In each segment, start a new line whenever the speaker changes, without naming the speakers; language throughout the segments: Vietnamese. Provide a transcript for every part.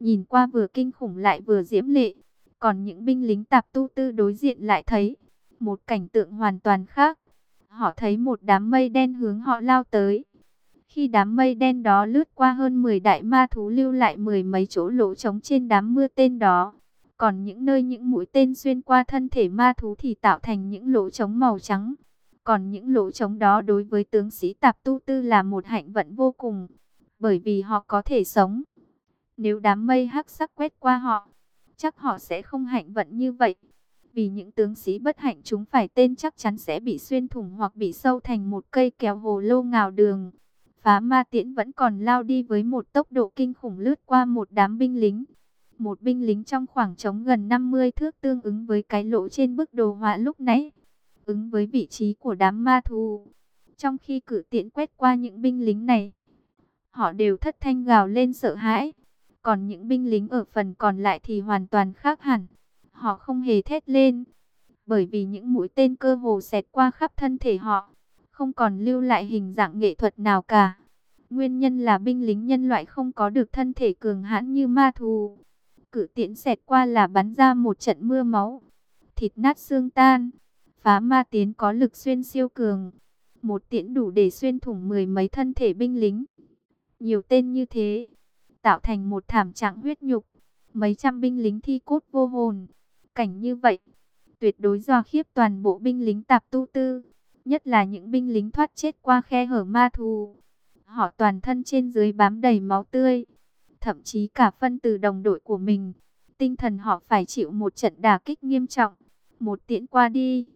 nhìn qua vừa kinh khủng lại vừa diễm lệ. Còn những binh lính tạp tu tư đối diện lại thấy một cảnh tượng hoàn toàn khác. Họ thấy một đám mây đen hướng họ lao tới. Khi đám mây đen đó lướt qua hơn 10 đại ma thú lưu lại mười mấy chỗ lỗ trống trên đám mưa tên đó. Còn những nơi những mũi tên xuyên qua thân thể ma thú thì tạo thành những lỗ trống màu trắng. Còn những lỗ trống đó đối với tướng sĩ tạp tu tư là một hạnh vận vô cùng. Bởi vì họ có thể sống. Nếu đám mây hắc sắc quét qua họ, chắc họ sẽ không hạnh vận như vậy. Vì những tướng sĩ bất hạnh chúng phải tên chắc chắn sẽ bị xuyên thủng hoặc bị sâu thành một cây kéo hồ lô ngào đường. Phá ma tiễn vẫn còn lao đi với một tốc độ kinh khủng lướt qua một đám binh lính. Một binh lính trong khoảng trống gần 50 thước tương ứng với cái lỗ trên bức đồ họa lúc nãy. Ứng với vị trí của đám ma thù. Trong khi cử tiễn quét qua những binh lính này, họ đều thất thanh gào lên sợ hãi. Còn những binh lính ở phần còn lại thì hoàn toàn khác hẳn. Họ không hề thét lên, bởi vì những mũi tên cơ hồ xẹt qua khắp thân thể họ, không còn lưu lại hình dạng nghệ thuật nào cả. Nguyên nhân là binh lính nhân loại không có được thân thể cường hãn như ma thù. Cử tiễn xẹt qua là bắn ra một trận mưa máu, thịt nát xương tan. Phá ma tiến có lực xuyên siêu cường, một tiễn đủ để xuyên thủng mười mấy thân thể binh lính. Nhiều tên như thế, tạo thành một thảm trạng huyết nhục, mấy trăm binh lính thi cốt vô hồn. Cảnh như vậy, tuyệt đối do khiếp toàn bộ binh lính tạp tu tư, nhất là những binh lính thoát chết qua khe hở ma thù. Họ toàn thân trên dưới bám đầy máu tươi, thậm chí cả phân từ đồng đội của mình. Tinh thần họ phải chịu một trận đả kích nghiêm trọng. Một tiễn qua đi,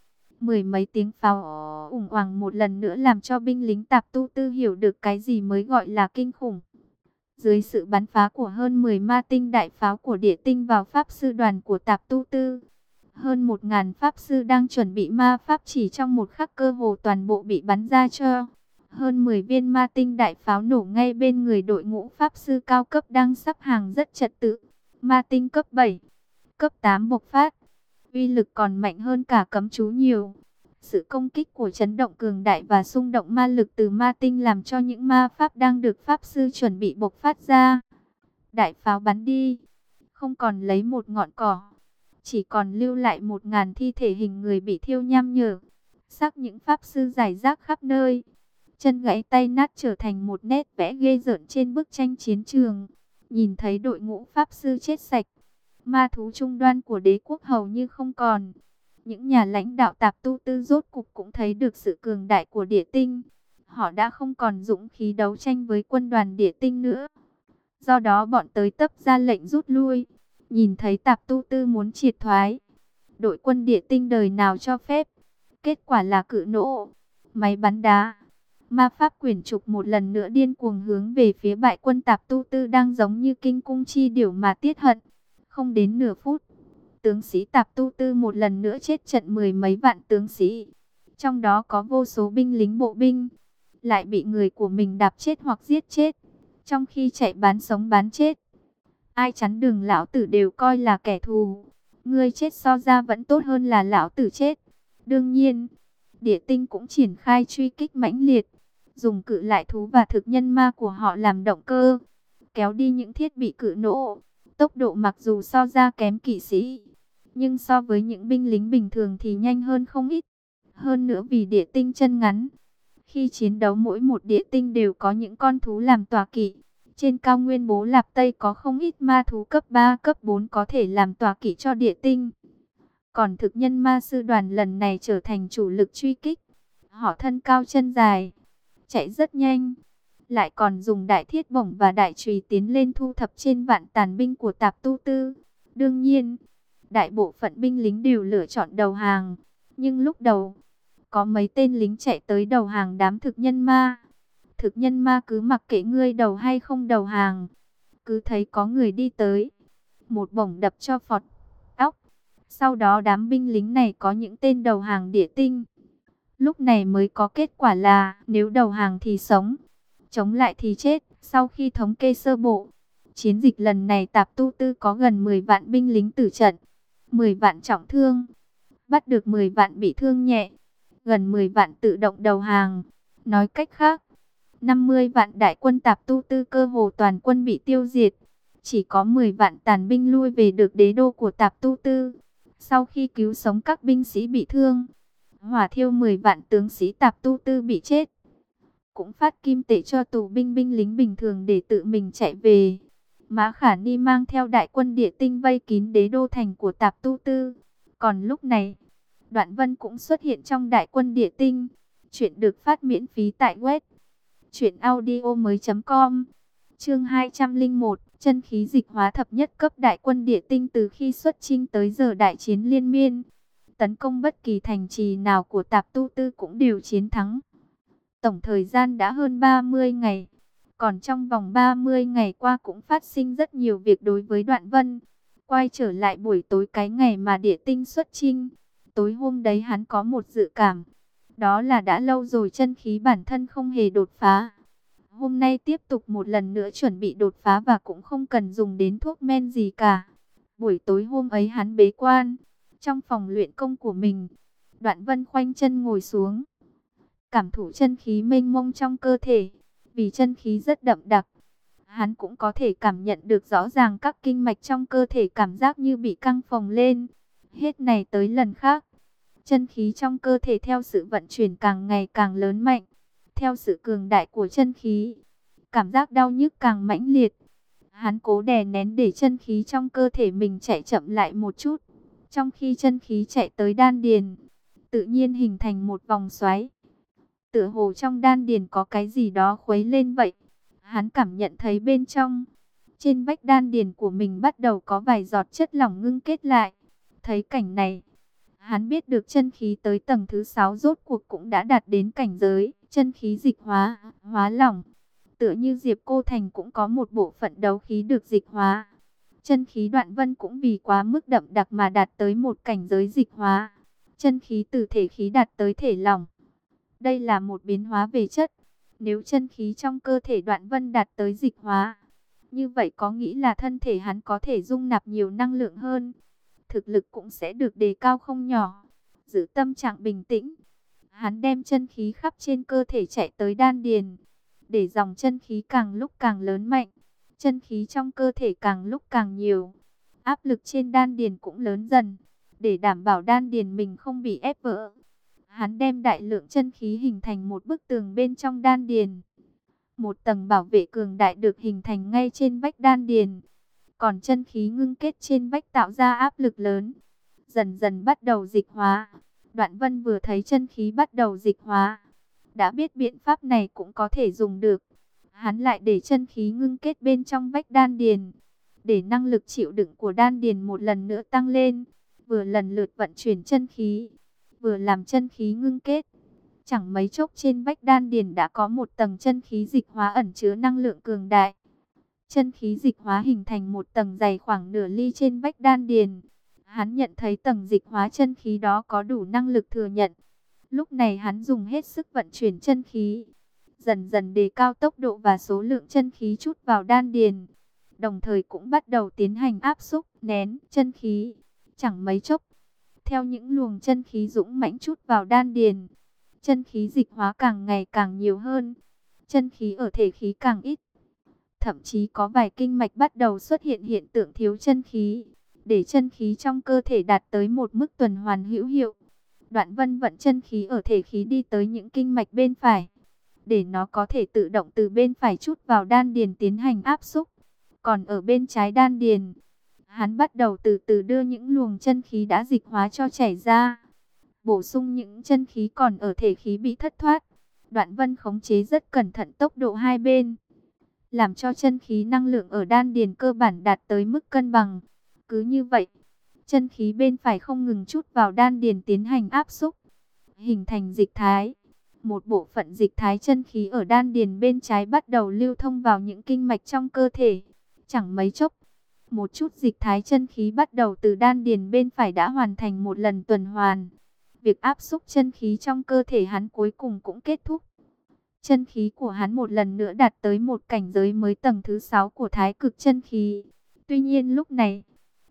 mười mấy tiếng pháo ủng hoàng một lần nữa làm cho binh lính tạp tu tư hiểu được cái gì mới gọi là kinh khủng. Dưới sự bắn phá của hơn 10 ma tinh đại pháo của địa tinh vào pháp sư đoàn của tạp tu tư, hơn 1.000 pháp sư đang chuẩn bị ma pháp chỉ trong một khắc cơ hồ toàn bộ bị bắn ra cho. Hơn 10 viên ma tinh đại pháo nổ ngay bên người đội ngũ pháp sư cao cấp đang sắp hàng rất trật tự. Ma tinh cấp 7, cấp 8 bộc phát, uy lực còn mạnh hơn cả cấm chú nhiều. Sự công kích của chấn động cường đại và xung động ma lực từ ma tinh làm cho những ma pháp đang được pháp sư chuẩn bị bộc phát ra. Đại pháo bắn đi, không còn lấy một ngọn cỏ, chỉ còn lưu lại một ngàn thi thể hình người bị thiêu nham nhở. Xác những pháp sư giải rác khắp nơi. Chân gãy tay nát trở thành một nét vẽ ghê rợn trên bức tranh chiến trường. Nhìn thấy đội ngũ pháp sư chết sạch, ma thú trung đoan của đế quốc hầu như không còn. Những nhà lãnh đạo tạp tu tư rốt cục cũng thấy được sự cường đại của địa tinh. Họ đã không còn dũng khí đấu tranh với quân đoàn địa tinh nữa. Do đó bọn tới tấp ra lệnh rút lui. Nhìn thấy tạp tu tư muốn triệt thoái. Đội quân địa tinh đời nào cho phép. Kết quả là cự nỗ. Máy bắn đá. Ma pháp quyển trục một lần nữa điên cuồng hướng về phía bại quân tạp tu tư đang giống như kinh cung chi điểu mà tiết hận. Không đến nửa phút, tướng sĩ tạp tu tư một lần nữa chết trận mười mấy vạn tướng sĩ. Trong đó có vô số binh lính bộ binh, lại bị người của mình đạp chết hoặc giết chết. Trong khi chạy bán sống bán chết, ai chắn đường lão tử đều coi là kẻ thù. Ngươi chết so ra vẫn tốt hơn là lão tử chết. Đương nhiên, địa tinh cũng triển khai truy kích mãnh liệt, dùng cự lại thú và thực nhân ma của họ làm động cơ, kéo đi những thiết bị cự nổ. Tốc độ mặc dù so ra kém kỵ sĩ, nhưng so với những binh lính bình thường thì nhanh hơn không ít. Hơn nữa vì địa tinh chân ngắn, khi chiến đấu mỗi một địa tinh đều có những con thú làm tòa kỵ. Trên cao nguyên bố Lạp Tây có không ít ma thú cấp 3, cấp 4 có thể làm tòa kỵ cho địa tinh. Còn thực nhân ma sư đoàn lần này trở thành chủ lực truy kích. Họ thân cao chân dài, chạy rất nhanh. Lại còn dùng đại thiết bổng và đại trùy tiến lên thu thập trên vạn tàn binh của tạp tu tư. Đương nhiên, đại bộ phận binh lính đều lựa chọn đầu hàng. Nhưng lúc đầu, có mấy tên lính chạy tới đầu hàng đám thực nhân ma. Thực nhân ma cứ mặc kệ ngươi đầu hay không đầu hàng. Cứ thấy có người đi tới. Một bổng đập cho phọt óc. Sau đó đám binh lính này có những tên đầu hàng địa tinh. Lúc này mới có kết quả là nếu đầu hàng thì sống, chống lại thì chết. Sau khi thống kê sơ bộ, chiến dịch lần này tạp tu tư có gần 10 vạn binh lính tử trận. 10 vạn trọng thương, bắt được 10 vạn bị thương nhẹ, gần 10 vạn tự động đầu hàng. Nói cách khác, 50 vạn đại quân tạp tu tư cơ hồ toàn quân bị tiêu diệt. chỉ có 10 vạn tàn binh lui về được đế đô của Tạp Tu Tư. Sau khi cứu sống các binh sĩ bị thương, hỏa thiêu 10 vạn tướng sĩ Tạp Tu Tư bị chết. Cũng phát kim tệ cho tù binh binh lính bình thường để tự mình chạy về. Mã Khả Ni mang theo đại quân địa tinh vây kín đế đô thành của Tạp Tu Tư. Còn lúc này, Đoạn Vân cũng xuất hiện trong đại quân địa tinh. Chuyện được phát miễn phí tại web truyệnaudiomoi.com. Chương 201, chân khí dịch hóa thập nhất cấp đại quân địa tinh từ khi xuất chinh tới giờ đại chiến liên miên, tấn công bất kỳ thành trì nào của Tạp Tu Tư cũng đều chiến thắng. Tổng thời gian đã hơn 30 ngày. Còn trong vòng 30 ngày qua cũng phát sinh rất nhiều việc đối với Đoạn Vân. Quay trở lại buổi tối cái ngày mà địa tinh xuất chinh. Tối hôm đấy hắn có một dự cảm. Đó là đã lâu rồi chân khí bản thân không hề đột phá. Hôm nay tiếp tục một lần nữa chuẩn bị đột phá và cũng không cần dùng đến thuốc men gì cả. Buổi tối hôm ấy hắn bế quan. Trong phòng luyện công của mình. Đoạn vân khoanh chân ngồi xuống. Cảm thụ chân khí mênh mông trong cơ thể vì chân khí rất đậm đặc. Hắn cũng có thể cảm nhận được rõ ràng các kinh mạch trong cơ thể cảm giác như bị căng phồng lên. Hết này tới lần khác, chân khí trong cơ thể theo sự vận chuyển càng ngày càng lớn mạnh. Theo sự cường đại của chân khí, cảm giác đau nhức càng mãnh liệt. Hắn cố đè nén để chân khí trong cơ thể mình chạy chậm lại một chút. Trong khi chân khí chạy tới đan điền, tự nhiên hình thành một vòng xoáy tựa hồ trong đan điền có cái gì đó khuấy lên vậy. Hắn cảm nhận thấy bên trong, trên vách đan điền của mình bắt đầu có vài giọt chất lỏng ngưng kết lại. Thấy cảnh này, hắn biết được chân khí tới tầng thứ 6 rốt cuộc cũng đã đạt đến cảnh giới, chân khí dịch hóa, hóa lỏng. Tựa như Diệp Cô Thành cũng có một bộ phận đấu khí được dịch hóa. Chân khí đoạn vân cũng vì quá mức đậm đặc mà đạt tới một cảnh giới dịch hóa. Chân khí từ thể khí đạt tới thể lỏng. Đây là một biến hóa về chất. Nếu chân khí trong cơ thể đoạn vân đạt tới dịch hóa, như vậy có nghĩ là thân thể hắn có thể dung nạp nhiều năng lượng hơn. Thực lực cũng sẽ được đề cao không nhỏ. Giữ tâm trạng bình tĩnh. Hắn đem chân khí khắp trên cơ thể chạy tới đan điền. Để dòng chân khí càng lúc càng lớn mạnh. Chân khí trong cơ thể càng lúc càng nhiều. Áp lực trên đan điền cũng lớn dần. Để đảm bảo đan điền mình không bị ép vỡ Hắn đem đại lượng chân khí hình thành một bức tường bên trong đan điền. Một tầng bảo vệ cường đại được hình thành ngay trên vách đan điền. Còn chân khí ngưng kết trên vách tạo ra áp lực lớn. Dần dần bắt đầu dịch hóa. Đoạn vân vừa thấy chân khí bắt đầu dịch hóa. Đã biết biện pháp này cũng có thể dùng được. Hắn lại để chân khí ngưng kết bên trong vách đan điền. Để năng lực chịu đựng của đan điền một lần nữa tăng lên. Vừa lần lượt vận chuyển chân khí vừa làm chân khí ngưng kết. Chẳng mấy chốc trên vách đan điền đã có một tầng chân khí dịch hóa ẩn chứa năng lượng cường đại. Chân khí dịch hóa hình thành một tầng dày khoảng nửa ly trên vách đan điền. Hắn nhận thấy tầng dịch hóa chân khí đó có đủ năng lực thừa nhận. Lúc này hắn dùng hết sức vận chuyển chân khí. Dần dần đề cao tốc độ và số lượng chân khí chút vào đan điền. Đồng thời cũng bắt đầu tiến hành áp xúc, nén chân khí. Chẳng mấy chốc, theo những luồng chân khí dũng mãnh chút vào đan điền, chân khí dịch hóa càng ngày càng nhiều hơn, chân khí ở thể khí càng ít. Thậm chí có vài kinh mạch bắt đầu xuất hiện hiện tượng thiếu chân khí, để chân khí trong cơ thể đạt tới một mức tuần hoàn hữu hiệu. Đoạn vân vận chân khí ở thể khí đi tới những kinh mạch bên phải, để nó có thể tự động từ bên phải chút vào đan điền tiến hành áp xúc. Còn ở bên trái đan điền, Hắn bắt đầu từ từ đưa những luồng chân khí đã dịch hóa cho chảy ra. Bổ sung những chân khí còn ở thể khí bị thất thoát. Đoạn vân khống chế rất cẩn thận tốc độ hai bên. Làm cho chân khí năng lượng ở đan điền cơ bản đạt tới mức cân bằng. Cứ như vậy, chân khí bên phải không ngừng chút vào đan điền tiến hành áp xúc. Hình thành dịch thái. Một bộ phận dịch thái chân khí ở đan điền bên trái bắt đầu lưu thông vào những kinh mạch trong cơ thể. Chẳng mấy chốc, một chút dịch thái chân khí bắt đầu từ đan điền bên phải đã hoàn thành một lần tuần hoàn. Việc áp xúc chân khí trong cơ thể hắn cuối cùng cũng kết thúc. Chân khí của hắn một lần nữa đạt tới một cảnh giới mới tầng thứ 6 của thái cực chân khí. Tuy nhiên lúc này,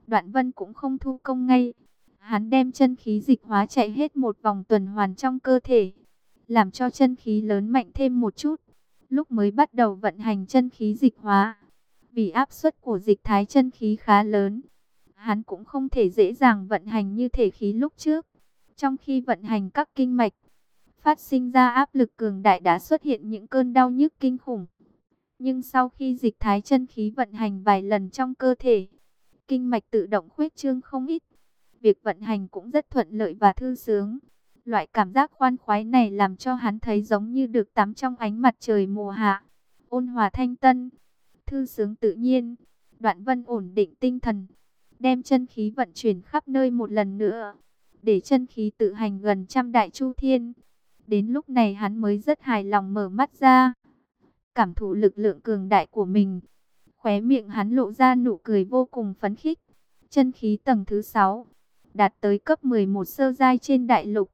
đoạn vân cũng không thu công ngay. Hắn đem chân khí dịch hóa chạy hết một vòng tuần hoàn trong cơ thể. Làm cho chân khí lớn mạnh thêm một chút. Lúc mới bắt đầu vận hành chân khí dịch hóa vì áp suất của dịch thái chân khí khá lớn, hắn cũng không thể dễ dàng vận hành như thể khí lúc trước. Trong khi vận hành các kinh mạch, phát sinh ra áp lực cường đại đã xuất hiện những cơn đau nhức kinh khủng. Nhưng sau khi dịch thái chân khí vận hành vài lần trong cơ thể, kinh mạch tự động khuyết trương không ít. Việc vận hành cũng rất thuận lợi và thư sướng. Loại cảm giác khoan khoái này làm cho hắn thấy giống như được tắm trong ánh mặt trời mùa hạ. Ôn hòa thanh tân, thư sướng tự nhiên. Đoạn vân ổn định tinh thần, đem chân khí vận chuyển khắp nơi một lần nữa. Để chân khí tự hành gần trăm đại chu thiên. Đến lúc này hắn mới rất hài lòng mở mắt ra. Cảm thụ lực lượng cường đại của mình. Khóe miệng hắn lộ ra nụ cười vô cùng phấn khích. Chân khí tầng thứ 6. Đạt tới cấp 11 sơ giai trên đại lục.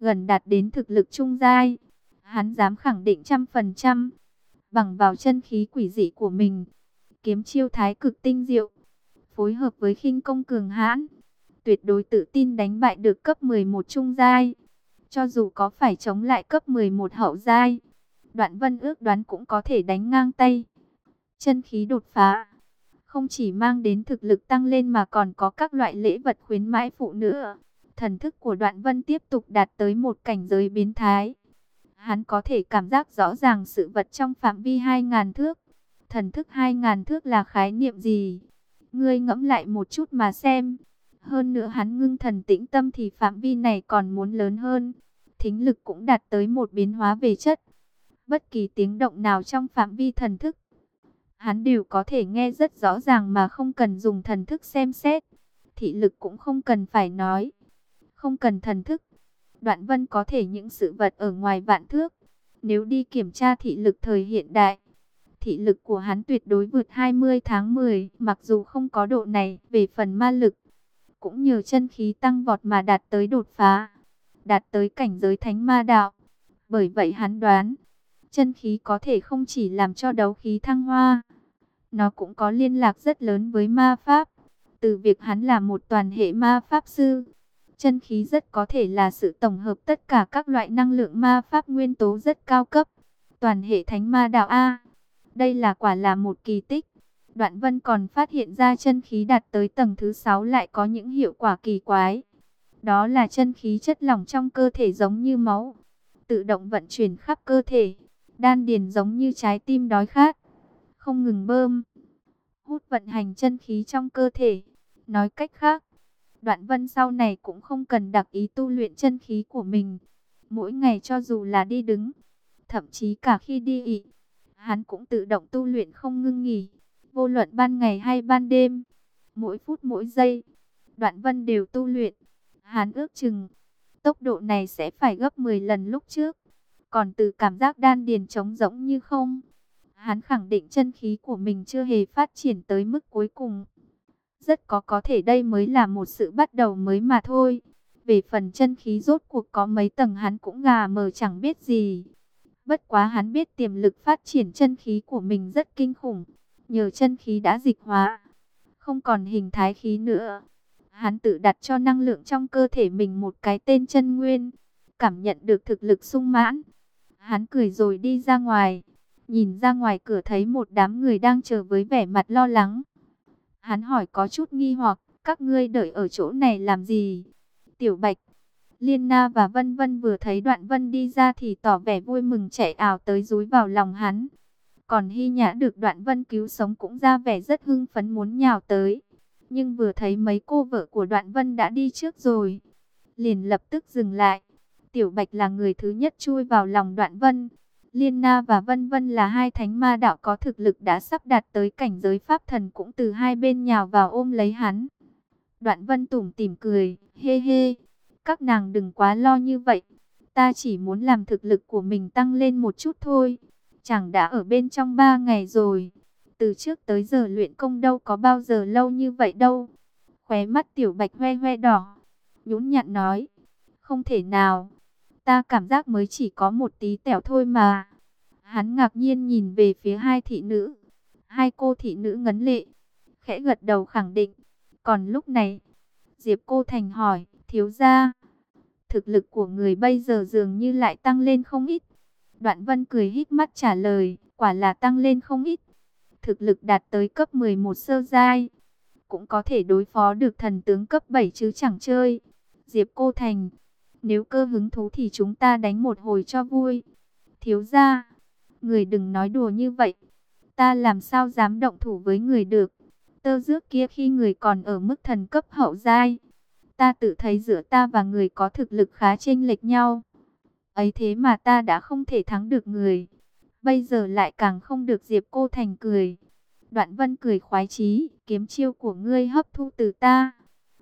Gần đạt đến thực lực trung giai. Hắn dám khẳng định trăm phần trăm. Bằng vào chân khí quỷ dị của mình. Kiếm chiêu thái cực tinh diệu. Phối hợp với khinh công cường hãn. Tuyệt đối tự tin đánh bại được cấp 11 trung giai. Cho dù có phải chống lại cấp 11 hậu giai, Đoạn Vân ước đoán cũng có thể đánh ngang tay. Chân khí đột phá, không chỉ mang đến thực lực tăng lên mà còn có các loại lễ vật khuyến mãi phụ nữa. Thần thức của Đoạn Vân tiếp tục đạt tới một cảnh giới biến thái. Hắn có thể cảm giác rõ ràng sự vật trong phạm vi 2.000 thước. Thần thức 2.000 thước là khái niệm gì? Ngươi ngẫm lại một chút mà xem. Hơn nữa hắn ngưng thần tĩnh tâm thì phạm vi này còn muốn lớn hơn. Thính lực cũng đạt tới một biến hóa về chất. Bất kỳ tiếng động nào trong phạm vi thần thức. Hắn đều có thể nghe rất rõ ràng mà không cần dùng thần thức xem xét. Thị lực cũng không cần phải nói. Không cần thần thức. Đoạn vân có thể những sự vật ở ngoài vạn thước. Nếu đi kiểm tra thị lực thời hiện đại, thị lực của hắn tuyệt đối vượt 20 tháng 10, mặc dù không có độ này về phần ma lực, cũng nhờ chân khí tăng vọt mà đạt tới đột phá, đạt tới cảnh giới thánh ma đạo. Bởi vậy hắn đoán, chân khí có thể không chỉ làm cho đấu khí thăng hoa, nó cũng có liên lạc rất lớn với ma pháp. Từ việc hắn là một toàn hệ ma pháp sư, chân khí rất có thể là sự tổng hợp tất cả các loại năng lượng ma pháp nguyên tố rất cao cấp. Toàn hệ thánh ma đạo A. Đây là quả là một kỳ tích. Đoạn vân còn phát hiện ra chân khí đạt tới tầng thứ 6 lại có những hiệu quả kỳ quái. Đó là chân khí chất lỏng trong cơ thể giống như máu. Tự động vận chuyển khắp cơ thể. Đan điền giống như trái tim đói khát. Không ngừng bơm. Hút vận hành chân khí trong cơ thể. Nói cách khác. Đoạn vân sau này cũng không cần đặc ý tu luyện chân khí của mình. Mỗi ngày cho dù là đi đứng. Thậm chí cả khi đi ị. Hắn cũng tự động tu luyện không ngưng nghỉ vô luận ban ngày hay ban đêm, mỗi phút mỗi giây, Đoạn Vân đều tu luyện. Hắn ước chừng, tốc độ này sẽ phải gấp 10 lần lúc trước. Còn từ cảm giác đan điền trống rỗng như không, hắn khẳng định chân khí của mình chưa hề phát triển tới mức cuối cùng. Rất có có thể đây mới là một sự bắt đầu mới mà thôi. Về phần chân khí rốt cuộc có mấy tầng hắn cũng gà mờ chẳng biết gì. Bất quá hắn biết tiềm lực phát triển chân khí của mình rất kinh khủng nhờ chân khí đã dịch hóa, không còn hình thái khí nữa. Hắn tự đặt cho năng lượng trong cơ thể mình một cái tên chân nguyên, cảm nhận được thực lực sung mãn. Hắn cười rồi đi ra ngoài, nhìn ra ngoài cửa thấy một đám người đang chờ với vẻ mặt lo lắng. Hắn hỏi có chút nghi hoặc, các ngươi đợi ở chỗ này làm gì? Tiểu Bạch, Liên Na và Vân Vân vừa thấy Đoạn Vân đi ra thì tỏ vẻ vui mừng chạy ảo tới rúi vào lòng hắn. Còn Hy Nhã được Đoạn Vân cứu sống cũng ra vẻ rất hưng phấn muốn nhào tới. Nhưng vừa thấy mấy cô vợ của Đoạn Vân đã đi trước rồi. Liền lập tức dừng lại. Tiểu Bạch là người thứ nhất chui vào lòng Đoạn Vân. Liên Na và Vân Vân là hai thánh ma đạo có thực lực đã sắp đạt tới cảnh giới pháp thần cũng từ hai bên nhào vào ôm lấy hắn. Đoạn Vân tủm tỉm cười, hê hê, các nàng đừng quá lo như vậy. Ta chỉ muốn làm thực lực của mình tăng lên một chút thôi. Chẳng đã ở bên trong ba ngày rồi. Từ trước tới giờ luyện công đâu có bao giờ lâu như vậy đâu. Khóe mắt tiểu bạch hoe hoe đỏ. Nhún nhặn nói. Không thể nào. Ta cảm giác mới chỉ có một tí tẻo thôi mà. Hắn ngạc nhiên nhìn về phía hai thị nữ. Hai cô thị nữ ngấn lệ. Khẽ gật đầu khẳng định. Còn lúc này, Diệp Cô Thành hỏi, thiếu gia, thực lực của người bây giờ dường như lại tăng lên không ít. Đoạn vân cười hít mắt trả lời, quả là tăng lên không ít. thực lực đạt tới cấp 11 sơ giai, cũng có thể đối phó được thần tướng cấp 7 chứ chẳng chơi. Diệp Cô Thành, nếu cơ hứng thú thì chúng ta đánh một hồi cho vui. Thiếu gia, người đừng nói đùa như vậy. Ta làm sao dám động thủ với người được. Tơ dước kia khi người còn ở mức thần cấp hậu giai. Ta tự thấy giữa ta và người có thực lực khá chênh lệch nhau. Ấy thế mà ta đã không thể thắng được người. Bây giờ lại càng không được Diệp Cô Thành cười. Đoạn vân cười khoái chí, kiếm chiêu của ngươi hấp thu từ ta.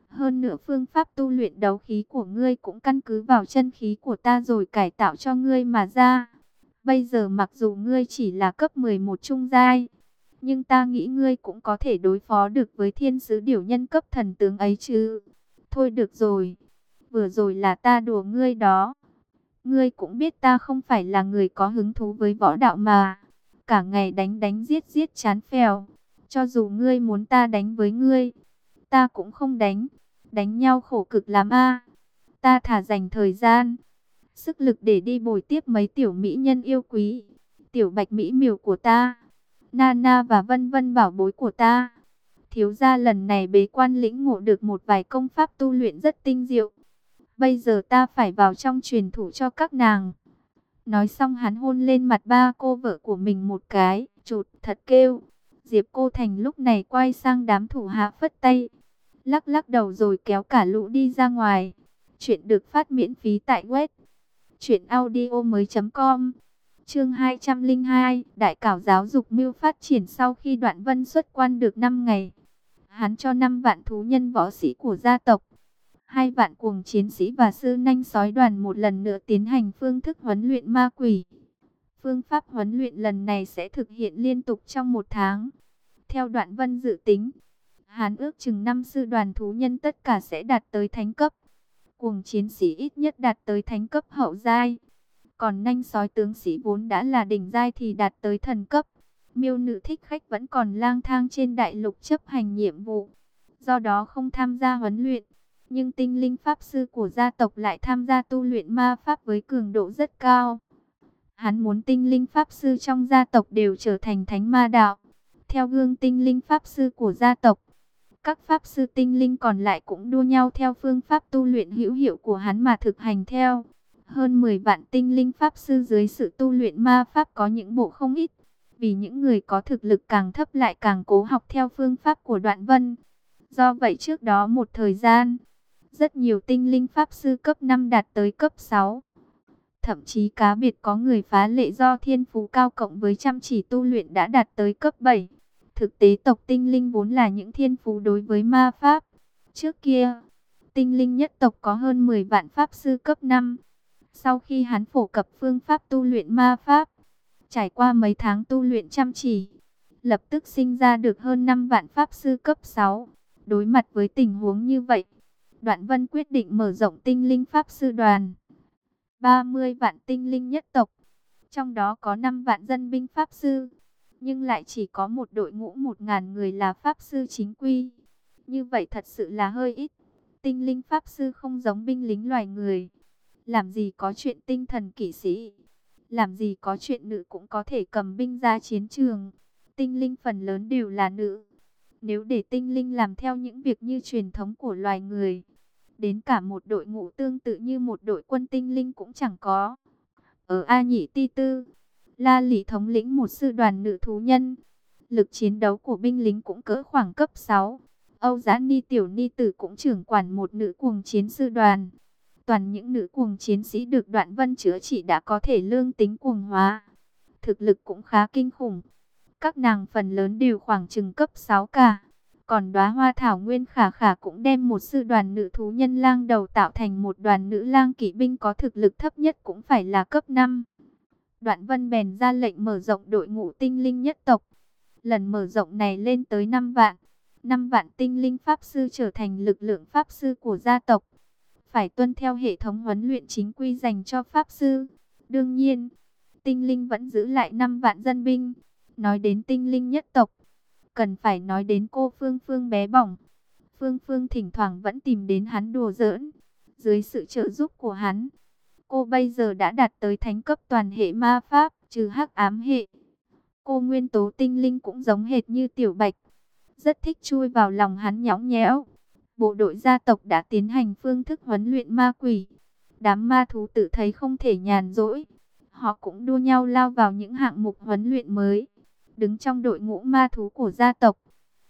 Hơn nữa phương pháp tu luyện đấu khí của ngươi cũng căn cứ vào chân khí của ta rồi cải tạo cho ngươi mà ra. Bây giờ mặc dù ngươi chỉ là cấp 11 trung giai, nhưng ta nghĩ ngươi cũng có thể đối phó được với thiên sứ điểu nhân cấp thần tướng ấy chứ. Thôi được rồi, vừa rồi là ta đùa ngươi đó. Ngươi cũng biết ta không phải là người có hứng thú với võ đạo mà. Cả ngày đánh đánh giết giết chán phèo. Cho dù ngươi muốn ta đánh với ngươi, ta cũng không đánh. Đánh nhau khổ cực lắm a. Ta thả dành thời gian, sức lực để đi bồi tiếp mấy tiểu mỹ nhân yêu quý. Tiểu bạch mỹ miều của ta, Nana và vân vân bảo bối của ta. Thiếu gia lần này bế quan lĩnh ngộ được một vài công pháp tu luyện rất tinh diệu. Bây giờ ta phải vào trong truyền thụ cho các nàng. Nói xong hắn hôn lên mặt ba cô vợ của mình một cái, chụt thật kêu. Diệp Cô Thành lúc này quay sang đám thủ hạ phất tay. Lắc lắc đầu rồi kéo cả lũ đi ra ngoài. Chuyện được phát miễn phí tại web. truyệnaudiomoi.com. Chương 202, Đại cảo giáo dục mưu phát triển sau khi đoạn vân xuất quan được 5 ngày. Hắn cho 5 vạn thú nhân võ sĩ của gia tộc hai vạn cuồng chiến sĩ và sư nanh sói đoàn một lần nữa tiến hành phương thức huấn luyện ma quỷ. Phương pháp huấn luyện lần này sẽ thực hiện liên tục trong một tháng. Theo đoạn vân dự tính, Hán ước chừng năm sư đoàn thú nhân tất cả sẽ đạt tới thánh cấp. Cuồng chiến sĩ ít nhất đạt tới thánh cấp hậu giai. Còn nanh sói tướng sĩ vốn đã là đỉnh giai thì đạt tới thần cấp. Miêu nữ thích khách vẫn còn lang thang trên đại lục chấp hành nhiệm vụ. Do đó không tham gia huấn luyện nhưng tinh linh pháp sư của gia tộc lại tham gia tu luyện ma pháp với cường độ rất cao. Hắn muốn tinh linh pháp sư trong gia tộc đều trở thành thánh ma đạo. Theo gương tinh linh pháp sư của gia tộc, các pháp sư tinh linh còn lại cũng đua nhau theo phương pháp tu luyện hữu hiệu của hắn mà thực hành theo. Hơn 10 vạn tinh linh pháp sư dưới sự tu luyện ma pháp có những bộ không ít. Vì những người có thực lực càng thấp lại càng cố học theo phương pháp của đoạn vân. Do vậy trước đó một thời gian, rất nhiều tinh linh pháp sư cấp 5 đạt tới cấp 6. Thậm chí cá biệt có người phá lệ do thiên phú cao cộng với chăm chỉ tu luyện đã đạt tới cấp 7. Thực tế tộc tinh linh vốn là những thiên phú đối với ma pháp. Trước kia, tinh linh nhất tộc có hơn 10 vạn pháp sư cấp 5. Sau khi hắn phổ cập phương pháp tu luyện ma pháp, trải qua mấy tháng tu luyện chăm chỉ, lập tức sinh ra được hơn 5 vạn pháp sư cấp 6. Đối mặt với tình huống như vậy, Đoạn Vân quyết định mở rộng tinh linh pháp sư đoàn. 30 vạn tinh linh nhất tộc, trong đó có 5 vạn dân binh pháp sư, nhưng lại chỉ có một đội ngũ 1.000 người là pháp sư chính quy. Như vậy thật sự là hơi ít. Tinh linh pháp sư không giống binh lính loài người. Làm gì có chuyện tinh thần kỷ sĩ. Làm gì có chuyện nữ cũng có thể cầm binh ra chiến trường. Tinh linh phần lớn đều là nữ. Nếu để tinh linh làm theo những việc như truyền thống của loài người, đến cả một đội ngũ tương tự như một đội quân tinh linh cũng chẳng có. Ở A Nhị Ti Tư, La Lý thống lĩnh một sư đoàn nữ thú nhân. Lực chiến đấu của binh lính cũng cỡ khoảng cấp 6. Âu Giá Ni Tiểu Ni Tử cũng trưởng quản một nữ cuồng chiến sư đoàn. Toàn những nữ cuồng chiến sĩ được đoạn vân chữa trị đã có thể lương tính cuồng hóa. Thực lực cũng khá kinh khủng. Các nàng phần lớn đều khoảng chừng cấp 6 cả. Còn đóa hoa thảo nguyên khả khả cũng đem một sư đoàn nữ thú nhân lang đầu tạo thành một đoàn nữ lang kỵ binh có thực lực thấp nhất cũng phải là cấp 5. Đoạn vân bèn ra lệnh mở rộng đội ngũ tinh linh nhất tộc. Lần mở rộng này lên tới 5 vạn. 5 vạn tinh linh pháp sư trở thành lực lượng pháp sư của gia tộc. Phải tuân theo hệ thống huấn luyện chính quy dành cho pháp sư. Đương nhiên, tinh linh vẫn giữ lại 5 vạn dân binh. Nói đến tinh linh nhất tộc, cần phải nói đến cô Phương Phương bé bỏng. Phương Phương thỉnh thoảng vẫn tìm đến hắn đùa giỡn. Dưới sự trợ giúp của hắn, cô bây giờ đã đạt tới thánh cấp toàn hệ ma pháp, trừ hắc ám hệ. Cô nguyên tố tinh linh cũng giống hệt như tiểu bạch. Rất thích chui vào lòng hắn nhõng nhẽo. Bộ đội gia tộc đã tiến hành phương thức huấn luyện ma quỷ. Đám ma thú tự thấy không thể nhàn rỗi. Họ cũng đua nhau lao vào những hạng mục huấn luyện mới. Đứng trong đội ngũ ma thú của gia tộc.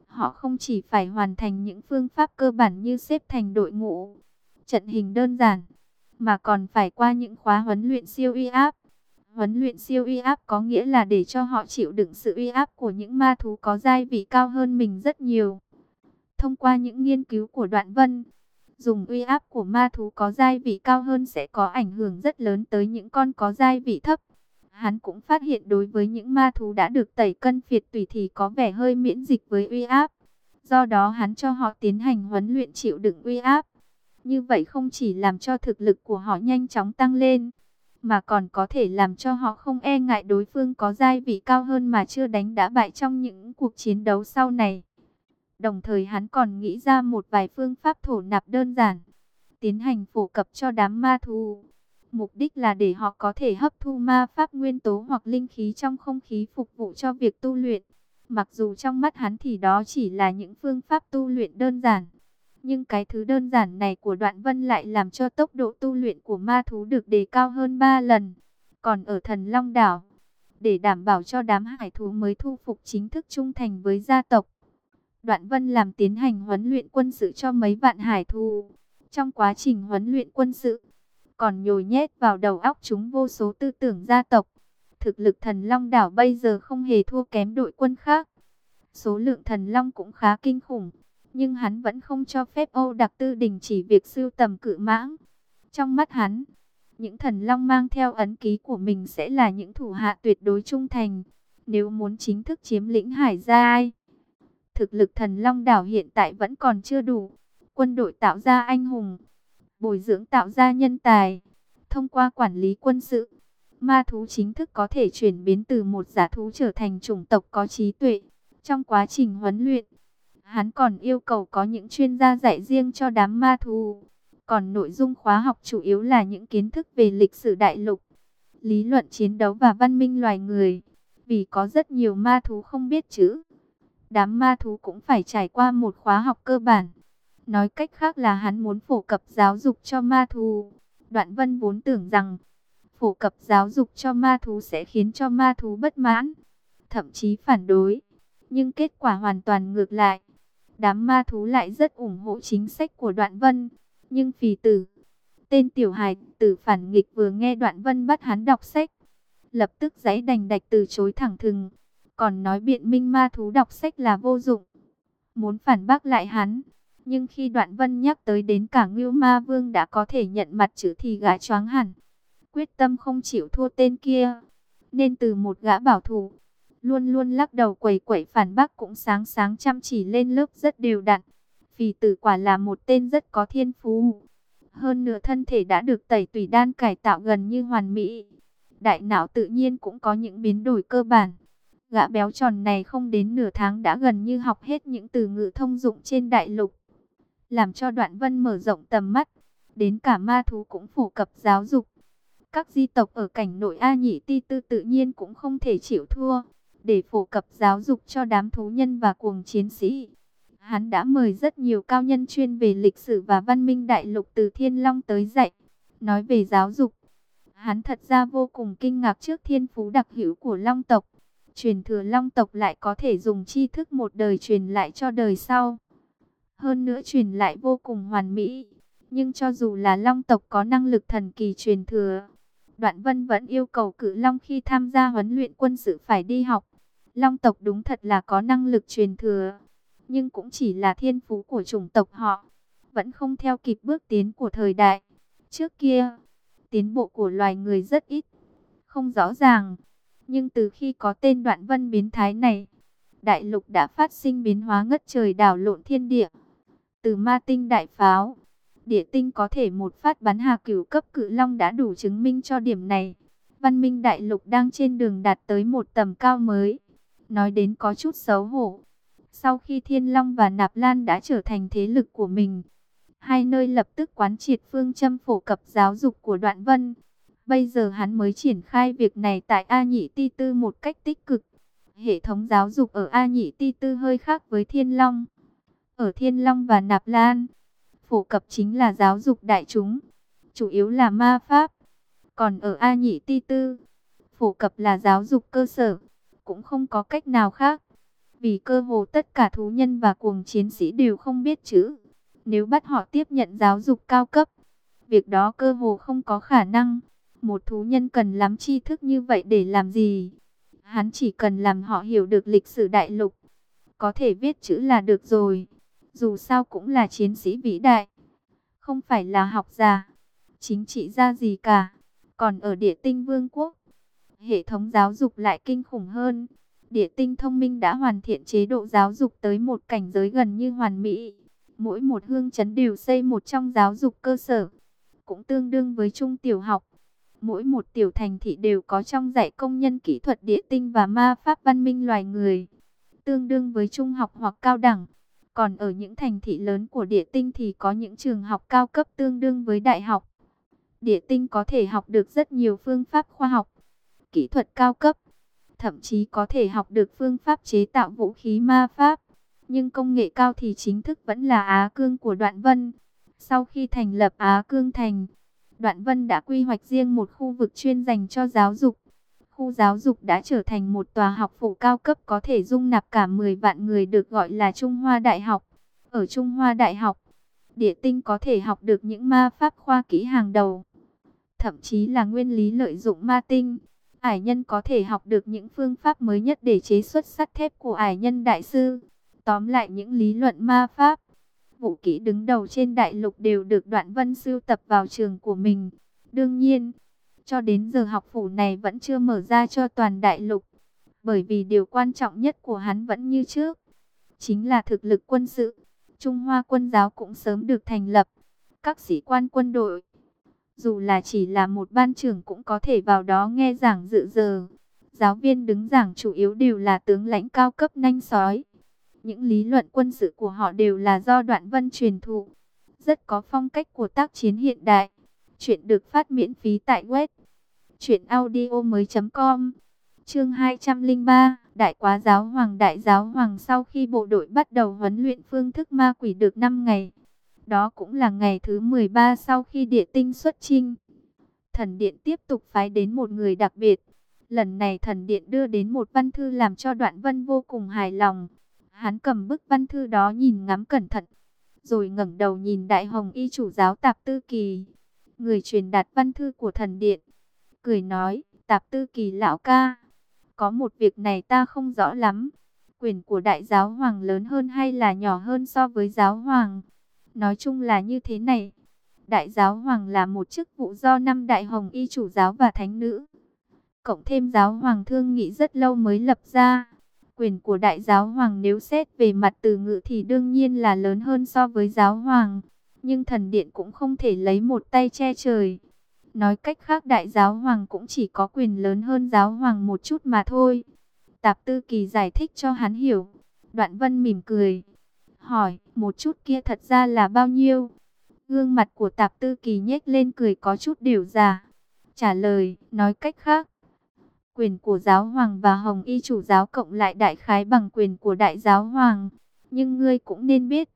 Họ không chỉ phải hoàn thành những phương pháp cơ bản như xếp thành đội ngũ, trận hình đơn giản, mà còn phải qua những khóa huấn luyện siêu uy áp. Huấn luyện siêu uy áp có nghĩa là để cho họ chịu đựng sự uy áp của những ma thú có giai vị cao hơn mình rất nhiều. Thông qua những nghiên cứu của Đoạn Vân, dùng uy áp của ma thú có giai vị cao hơn sẽ có ảnh hưởng rất lớn tới những con có giai vị thấp. Hắn cũng phát hiện đối với những ma thú đã được tẩy cân phiệt tùy thì có vẻ hơi miễn dịch với uy áp. Do đó hắn cho họ tiến hành huấn luyện chịu đựng uy áp. Như vậy không chỉ làm cho thực lực của họ nhanh chóng tăng lên, mà còn có thể làm cho họ không e ngại đối phương có giai vị cao hơn mà chưa đánh đã bại trong những cuộc chiến đấu sau này. Đồng thời hắn còn nghĩ ra một vài phương pháp thổ nạp đơn giản, tiến hành phổ cập cho đám ma thú. Mục đích là để họ có thể hấp thu ma pháp nguyên tố hoặc linh khí trong không khí phục vụ cho việc tu luyện. Mặc dù trong mắt hắn thì đó chỉ là những phương pháp tu luyện đơn giản. Nhưng cái thứ đơn giản này của đoạn vân lại làm cho tốc độ tu luyện của ma thú được đề cao hơn 3 lần. Còn ở thần Long Đảo, để đảm bảo cho đám hải thú mới thu phục chính thức trung thành với gia tộc. Đoạn vân làm tiến hành huấn luyện quân sự cho mấy vạn hải thú. Trong quá trình huấn luyện quân sự, còn nhồi nhét vào đầu óc chúng vô số tư tưởng gia tộc. Thực lực thần Long đảo bây giờ không hề thua kém đội quân khác. Số lượng thần Long cũng khá kinh khủng, nhưng hắn vẫn không cho phép Âu Đặc Tư đình chỉ việc sưu tầm cự mãng. Trong mắt hắn, những thần Long mang theo ấn ký của mình sẽ là những thủ hạ tuyệt đối trung thành. Nếu muốn chính thức chiếm lĩnh Hải Giai, thực lực thần Long đảo hiện tại vẫn còn chưa đủ. Quân đội tạo ra anh hùng, bồi dưỡng tạo ra nhân tài. Thông qua quản lý quân sự, ma thú chính thức có thể chuyển biến từ một giả thú trở thành chủng tộc có trí tuệ. Trong quá trình huấn luyện, hắn còn yêu cầu có những chuyên gia dạy riêng cho đám ma thú. Còn nội dung khóa học chủ yếu là những kiến thức về lịch sử đại lục, lý luận chiến đấu và văn minh loài người. Vì có rất nhiều ma thú không biết chữ, đám ma thú cũng phải trải qua một khóa học cơ bản. Nói cách khác là hắn muốn phổ cập giáo dục cho ma thú. Đoạn vân vốn tưởng rằng phổ cập giáo dục cho ma thú sẽ khiến cho ma thú bất mãn, thậm chí phản đối. Nhưng kết quả hoàn toàn ngược lại. Đám ma thú lại rất ủng hộ chính sách của đoạn vân. Nhưng phì tử, tên tiểu hài tử phản nghịch vừa nghe đoạn vân bắt hắn đọc sách. Lập tức giấy đành đạch từ chối thẳng thừng. Còn nói biện minh ma thú đọc sách là vô dụng. Muốn phản bác lại hắn nhưng khi Đoạn Vân nhắc tới đến cả Ngưu Ma Vương đã có thể nhận mặt chữ thì gã choáng hẳn. Quyết tâm không chịu thua tên kia. Nên từ một gã bảo thủ, luôn luôn lắc đầu quẩy quẩy phản bác cũng sáng sáng chăm chỉ lên lớp rất đều đặn. Phì tử quả là một tên rất có thiên phú. Hơn nửa thân thể đã được tẩy tùy đan cải tạo gần như hoàn mỹ. Đại não tự nhiên cũng có những biến đổi cơ bản. Gã béo tròn này không đến nửa tháng đã gần như học hết những từ ngữ thông dụng trên đại lục làm cho Đoạn Vân mở rộng tầm mắt, đến cả ma thú cũng phổ cập giáo dục. Các di tộc ở cảnh nội A Nhĩ Ti Tư tự nhiên cũng không thể chịu thua, để phổ cập giáo dục cho đám thú nhân và cuồng chiến sĩ. Hắn đã mời rất nhiều cao nhân chuyên về lịch sử và văn minh đại lục từ Thiên Long tới dạy. Nói về giáo dục, hắn thật ra vô cùng kinh ngạc trước thiên phú đặc hữu của Long tộc. Truyền thừa Long tộc lại có thể dùng tri thức một đời truyền lại cho đời sau hơn nữa truyền lại vô cùng hoàn mỹ. Nhưng cho dù là long tộc có năng lực thần kỳ truyền thừa, Đoạn Vân vẫn yêu cầu cử long khi tham gia huấn luyện quân sự phải đi học. Long tộc đúng thật là có năng lực truyền thừa, nhưng cũng chỉ là thiên phú của chủng tộc họ, vẫn không theo kịp bước tiến của thời đại. Trước kia, tiến bộ của loài người rất ít, không rõ ràng. Nhưng từ khi có tên Đoạn Vân biến thái này, đại lục đã phát sinh biến hóa ngất trời đảo lộn thiên địa. Từ ma tinh đại pháo, địa tinh có thể một phát bắn hà cửu cấp cự long đã đủ chứng minh cho điểm này. Văn minh đại lục đang trên đường đạt tới một tầm cao mới. Nói đến có chút xấu hổ. Sau khi Thiên Long và Nạp Lan đã trở thành thế lực của mình, hai nơi lập tức quán triệt phương châm phổ cập giáo dục của Đoạn Vân. Bây giờ hắn mới triển khai việc này tại A Nhị Ti Tư một cách tích cực. Hệ thống giáo dục ở A Nhị Ti Tư hơi khác với Thiên Long. Ở Thiên Long và Nạp Lan, phổ cập chính là giáo dục đại chúng, chủ yếu là ma pháp. Còn ở A Nhị Ti Tư, phổ cập là giáo dục cơ sở, cũng không có cách nào khác. Vì cơ hồ tất cả thú nhân và cuồng chiến sĩ đều không biết chữ. Nếu bắt họ tiếp nhận giáo dục cao cấp, việc đó cơ hồ không có khả năng. Một thú nhân cần lắm tri thức như vậy để làm gì? Hắn chỉ cần làm họ hiểu được lịch sử đại lục. Có thể viết chữ là được rồi. Dù sao cũng là chiến sĩ vĩ đại. Không phải là học giả. Chính trị gia gì cả. Còn ở địa tinh vương quốc. Hệ thống giáo dục lại kinh khủng hơn. Địa tinh thông minh đã hoàn thiện chế độ giáo dục tới một cảnh giới gần như hoàn mỹ. Mỗi một hương chấn đều xây một trong giáo dục cơ sở. Cũng tương đương với trung tiểu học. Mỗi một tiểu thành thị đều có trong dạy công nhân kỹ thuật địa tinh và ma pháp văn minh loài người. Tương đương với trung học hoặc cao đẳng. Còn ở những thành thị lớn của địa tinh thì có những trường học cao cấp tương đương với đại học. Địa tinh có thể học được rất nhiều phương pháp khoa học, kỹ thuật cao cấp. Thậm chí có thể học được phương pháp chế tạo vũ khí ma pháp. Nhưng công nghệ cao thì chính thức vẫn là Á Cương của Đoạn Vân. Sau khi thành lập Á Cương Thành, Đoạn Vân đã quy hoạch riêng một khu vực chuyên dành cho giáo dục. Khu giáo dục đã trở thành một tòa học phủ cao cấp có thể dung nạp cả 10 vạn người được gọi là Trung Hoa Đại học. Ở Trung Hoa Đại học, địa tinh có thể học được những ma pháp khoa kỹ hàng đầu. Thậm chí là nguyên lý lợi dụng ma tinh. Ải nhân có thể học được những phương pháp mới nhất để chế xuất sắt thép của ải nhân đại sư. Tóm lại những lý luận ma pháp vũ kỹ đứng đầu trên đại lục đều được Đoạn Vân sưu tập vào trường của mình. Đương nhiên, cho đến giờ học phủ này vẫn chưa mở ra cho toàn đại lục, bởi vì điều quan trọng nhất của hắn vẫn như trước, chính là thực lực quân sự. Trung Hoa quân giáo cũng sớm được thành lập, các sĩ quan quân đội, dù là chỉ là một ban trưởng cũng có thể vào đó nghe giảng dự giờ. Giáo viên đứng giảng chủ yếu đều là tướng lãnh cao cấp nanh sói. Những lý luận quân sự của họ đều là do đoạn vân truyền thụ. Rất có phong cách của tác chiến hiện đại. Chuyện được phát miễn phí tại web. Chuyện audio mới com Chương 203 Đại quá giáo hoàng đại giáo hoàng sau khi bộ đội bắt đầu huấn luyện phương thức ma quỷ được 5 ngày. Đó cũng là ngày thứ 13 sau khi địa tinh xuất chinh. Thần điện tiếp tục phái đến một người đặc biệt. Lần này thần điện đưa đến một văn thư làm cho đoạn vân vô cùng hài lòng. Hắn cầm bức văn thư đó nhìn ngắm cẩn thận, rồi ngẩng đầu nhìn đại hồng y chủ giáo tạp tư kỳ, người truyền đạt văn thư của thần điện, cười nói, tạp tư kỳ lão ca, có một việc này ta không rõ lắm, quyền của đại giáo hoàng lớn hơn hay là nhỏ hơn so với giáo hoàng, nói chung là như thế này, đại giáo hoàng là một chức vụ do năm đại hồng y chủ giáo và thánh nữ, cộng thêm giáo hoàng thương nghị rất lâu mới lập ra. Quyền của đại giáo hoàng nếu xét về mặt từ ngữ thì đương nhiên là lớn hơn so với giáo hoàng. Nhưng thần điện cũng không thể lấy một tay che trời. Nói cách khác đại giáo hoàng cũng chỉ có quyền lớn hơn giáo hoàng một chút mà thôi. Tạp Tư Kỳ giải thích cho hắn hiểu. Đoạn Vân mỉm cười. Hỏi, một chút kia thật ra là bao nhiêu? Gương mặt của Tạp Tư Kỳ nhếch lên cười có chút điều già. Trả lời, nói cách khác, Quyền của giáo hoàng và hồng y chủ giáo cộng lại đại khái bằng quyền của đại giáo hoàng. Nhưng ngươi cũng nên biết,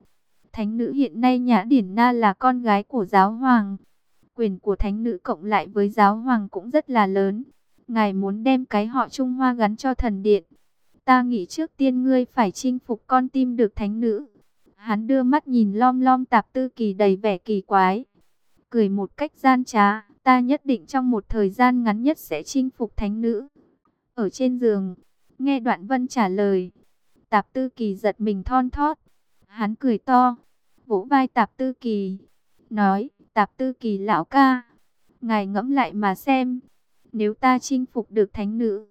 thánh nữ hiện nay Nhã Điển Na là con gái của giáo hoàng. Quyền của thánh nữ cộng lại với giáo hoàng cũng rất là lớn. Ngài muốn đem cái họ Trung Hoa gắn cho thần điện. Ta nghĩ trước tiên ngươi phải chinh phục con tim được thánh nữ. Hắn đưa mắt nhìn lom lom tạp tư kỳ đầy vẻ kỳ quái. Cười một cách gian trá, ta nhất định trong một thời gian ngắn nhất sẽ chinh phục thánh nữ. Ở trên giường, nghe đoạn vân trả lời. Tạp tư kỳ giật mình thon thót. Hắn cười to, vỗ vai tạp tư kỳ. Nói, tạp tư kỳ lão ca. Ngài ngẫm lại mà xem. Nếu ta chinh phục được thánh nữ,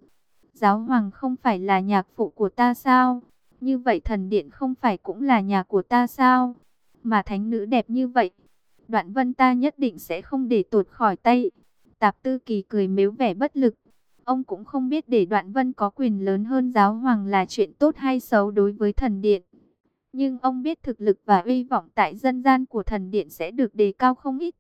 giáo hoàng không phải là nhạc phụ của ta sao? Như vậy thần điện không phải cũng là nhà của ta sao? Mà thánh nữ đẹp như vậy, đoạn vân ta nhất định sẽ không để tuột khỏi tay. Tạp tư kỳ cười mếu vẻ bất lực. Ông cũng không biết để Đoạn Vân có quyền lớn hơn giáo hoàng là chuyện tốt hay xấu đối với thần điện. Nhưng ông biết thực lực và uy vọng tại dân gian của thần điện sẽ được đề cao không ít.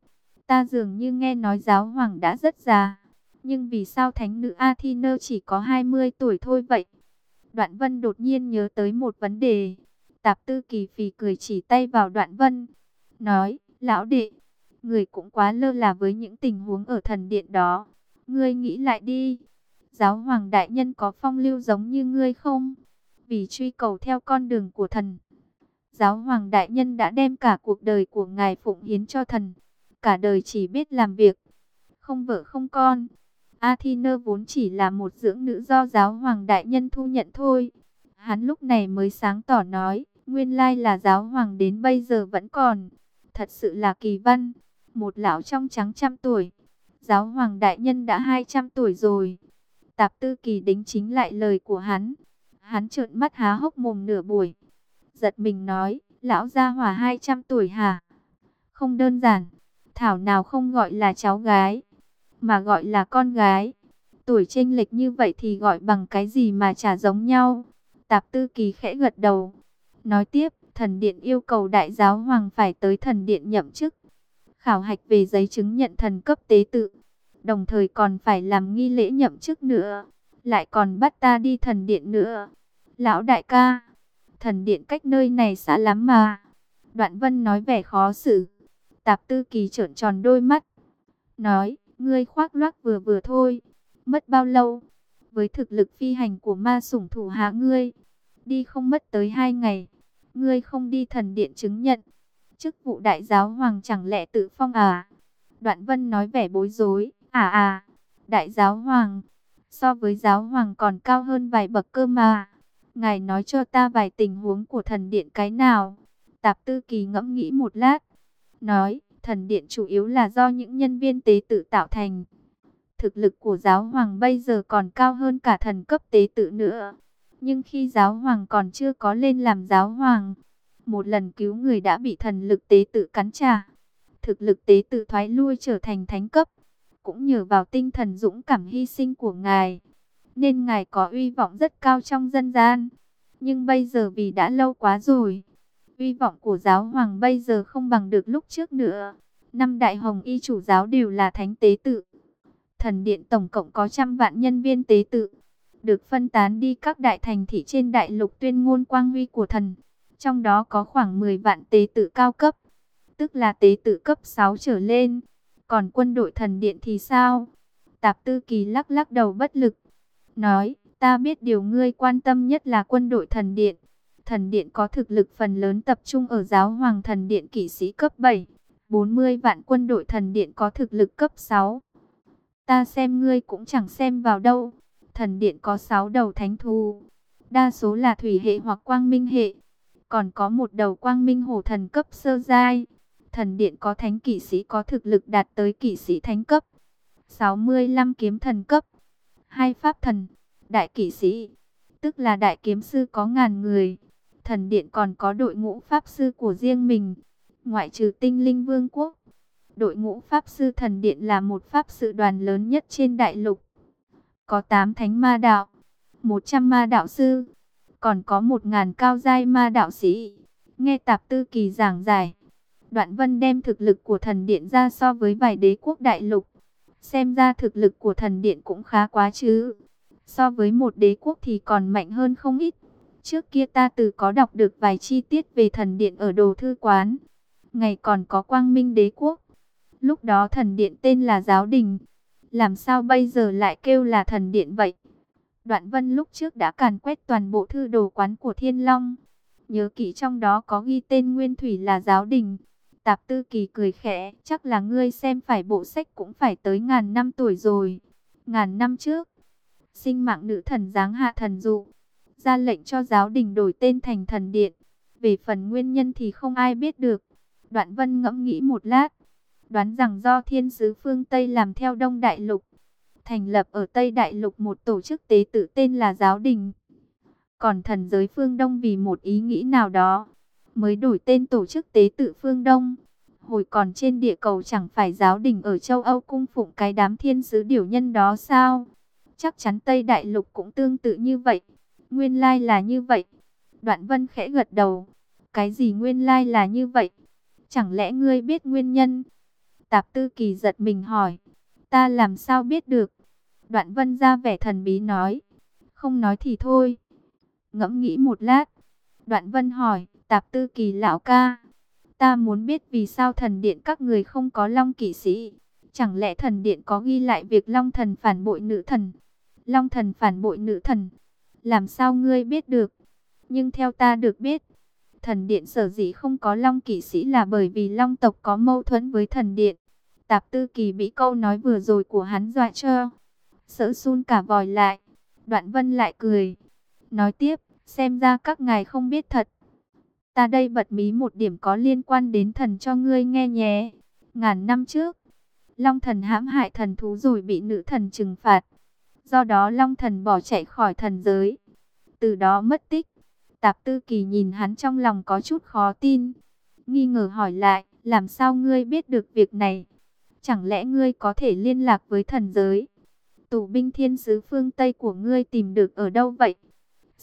Ta dường như nghe nói giáo hoàng đã rất già. Nhưng vì sao thánh nữ Athena chỉ có 20 tuổi thôi vậy? Đoạn Vân đột nhiên nhớ tới một vấn đề. Tạp Tư Kỳ phì cười chỉ tay vào Đoạn Vân, nói, lão đệ, người cũng quá lơ là với những tình huống ở thần điện đó. Ngươi nghĩ lại đi, giáo hoàng đại nhân có phong lưu giống như ngươi không? Vì truy cầu theo con đường của thần. Giáo hoàng đại nhân đã đem cả cuộc đời của ngài phụng hiến cho thần. Cả đời chỉ biết làm việc, không vợ không con. Athena vốn chỉ là một dưỡng nữ do giáo hoàng đại nhân thu nhận thôi. Hắn lúc này mới sáng tỏ nói, nguyên lai là giáo hoàng đến bây giờ vẫn còn. Thật sự là kỳ văn, một lão trong trắng trăm tuổi. Giáo hoàng đại nhân đã 200 tuổi rồi. Tạp tư kỳ đính chính lại lời của hắn. Hắn trợn mắt há hốc mồm nửa buổi. Giật mình nói, lão gia hỏa 200 tuổi hả? Không đơn giản. Thảo nào không gọi là cháu gái, mà gọi là con gái. Tuổi chênh lệch như vậy thì gọi bằng cái gì mà chả giống nhau. Tạp tư kỳ khẽ gật đầu. Nói tiếp, thần điện yêu cầu đại giáo hoàng phải tới thần điện nhậm chức. Khảo hạch về giấy chứng nhận thần cấp tế tự. Đồng thời còn phải làm nghi lễ nhậm chức nữa. Lại còn bắt ta đi thần điện nữa. Lão đại ca, thần điện cách nơi này xa lắm mà. Đoạn vân nói vẻ khó xử. Tạp tư kỳ trợn tròn đôi mắt. Nói, ngươi khoác loác vừa vừa thôi. Mất bao lâu? Với thực lực phi hành của ma sủng thủ hạ ngươi. Đi không mất tới hai ngày. Ngươi không đi thần điện chứng nhận. Chức vụ đại giáo hoàng chẳng lẽ tự phong à? Đoạn vân nói vẻ bối rối. À à, đại giáo hoàng. So với giáo hoàng còn cao hơn vài bậc cơ mà. Ngài nói cho ta vài tình huống của thần điện cái nào. Tạp tư kỳ ngẫm nghĩ một lát nói, thần điện chủ yếu là do những nhân viên tế tự tạo thành. Thực lực của giáo hoàng bây giờ còn cao hơn cả thần cấp tế tự nữa. Nhưng khi giáo hoàng còn chưa có lên làm giáo hoàng, một lần cứu người đã bị thần lực tế tự cắn trả. Thực lực tế tự thoái lui trở thành thánh cấp, cũng nhờ vào tinh thần dũng cảm hy sinh của ngài. Nên ngài có uy vọng rất cao trong dân gian. Nhưng bây giờ vì đã lâu quá rồi, Uy vọng của giáo hoàng bây giờ không bằng được lúc trước nữa. Năm đại hồng y chủ giáo đều là thánh tế tự. Thần điện tổng cộng có trăm vạn nhân viên tế tự. Được phân tán đi các đại thành thị trên đại lục tuyên ngôn quang huy của thần. Trong đó có khoảng 10 vạn tế tự cao cấp. Tức là tế tự cấp 6 trở lên. Còn quân đội thần điện thì sao? Tạp tư kỳ lắc lắc đầu bất lực. Nói, ta biết điều ngươi quan tâm nhất là quân đội thần điện. Thần điện có thực lực phần lớn tập trung ở giáo hoàng thần điện kỷ sĩ cấp 7. 40 vạn quân đội thần điện có thực lực cấp 6. Ta xem ngươi cũng chẳng xem vào đâu. Thần điện có 6 đầu thánh thú. Đa số là thủy hệ hoặc quang minh hệ. Còn có một đầu quang minh hổ thần cấp sơ giai. Thần điện có thánh kỷ sĩ có thực lực đạt tới kỷ sĩ thánh cấp. 65 kiếm thần cấp. Hai pháp thần, đại kỵ sĩ, tức là đại kiếm sư có ngàn người thần điện còn có đội ngũ pháp sư của riêng mình, ngoại trừ tinh linh vương quốc. Đội ngũ pháp sư thần điện là một pháp sư đoàn lớn nhất trên đại lục. Có 8 thánh ma đạo, 100 ma đạo sư, còn có 1.000 cao giai ma đạo sĩ. Nghe tạp tư kỳ giảng giải, đoạn vân đem thực lực của thần điện ra so với vài đế quốc đại lục. Xem ra thực lực của thần điện cũng khá quá chứ. So với một đế quốc thì còn mạnh hơn không ít. Trước kia ta từ có đọc được vài chi tiết về thần điện ở đồ thư quán. Ngày còn có quang minh đế quốc. Lúc đó thần điện tên là giáo đình. Làm sao bây giờ lại kêu là thần điện vậy? Đoạn vân lúc trước đã càn quét toàn bộ thư đồ quán của Thiên Long. Nhớ kỹ trong đó có ghi tên Nguyên Thủy là giáo đình. Tạp tư kỳ cười khẽ, chắc là ngươi xem phải bộ sách cũng phải tới ngàn năm tuổi rồi. Ngàn năm trước, sinh mạng nữ thần giáng hạ thần dụ ra lệnh cho giáo đình đổi tên thành thần điện. Về phần nguyên nhân thì không ai biết được. Đoạn vân ngẫm nghĩ một lát, đoán rằng do thiên sứ phương Tây làm theo Đông Đại Lục, thành lập ở Tây Đại Lục một tổ chức tế tự tên là giáo đình. Còn thần giới phương Đông vì một ý nghĩ nào đó, mới đổi tên tổ chức tế tự phương Đông. Hồi còn trên địa cầu chẳng phải giáo đình ở châu Âu cung phụng cái đám thiên sứ điều nhân đó sao? Chắc chắn Tây Đại Lục cũng tương tự như vậy. Nguyên lai là như vậy. Đoạn vân khẽ gật đầu. Cái gì nguyên lai là như vậy? Chẳng lẽ ngươi biết nguyên nhân? Tạp tư kỳ giật mình hỏi. Ta làm sao biết được? Đoạn vân ra vẻ thần bí nói. Không nói thì thôi. Ngẫm nghĩ một lát, Đoạn Vân hỏi, Tạp Tư Kỳ lão ca, ta muốn biết vì sao thần điện các người không có long kỵ sĩ? Chẳng lẽ thần điện có ghi lại việc long thần phản bội nữ thần? Long thần phản bội nữ thần, làm sao ngươi biết được? Nhưng theo ta được biết, thần điện sở dĩ không có long kỵ sĩ là bởi vì long tộc có mâu thuẫn với thần điện. Tạp Tư Kỳ bị câu nói vừa rồi của hắn dọa cho, sợ run cả vòi lại. Đoạn Vân lại cười, nói tiếp, xem ra các ngài không biết thật. Ta đây bật mí một điểm có liên quan đến thần cho ngươi nghe nhé. Ngàn năm trước, Long thần hãm hại thần thú rồi bị nữ thần trừng phạt. Do đó Long thần bỏ chạy khỏi thần giới. Từ đó mất tích. Tạp Tư Kỳ nhìn hắn trong lòng có chút khó tin. Nghi ngờ hỏi lại, làm sao ngươi biết được việc này? Chẳng lẽ ngươi có thể liên lạc với thần giới? Tù binh thiên sứ phương Tây của ngươi tìm được ở đâu vậy?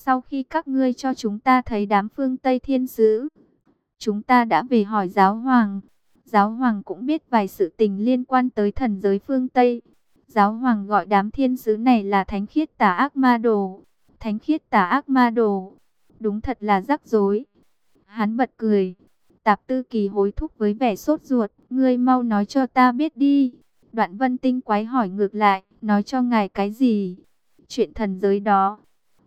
Sau khi các ngươi cho chúng ta thấy đám phương Tây thiên sứ, chúng ta đã về hỏi giáo hoàng. Giáo hoàng cũng biết vài sự tình liên quan tới thần giới phương Tây. Giáo hoàng gọi đám thiên sứ này là thánh khiết tà ác ma đồ. Thánh khiết tà ác ma đồ. Đúng thật là rắc rối. Hắn bật cười. Tạp tư kỳ hối thúc với vẻ sốt ruột. Ngươi mau nói cho ta biết đi. Đoạn vân tinh quái hỏi ngược lại. Nói cho ngài cái gì? Chuyện thần giới đó.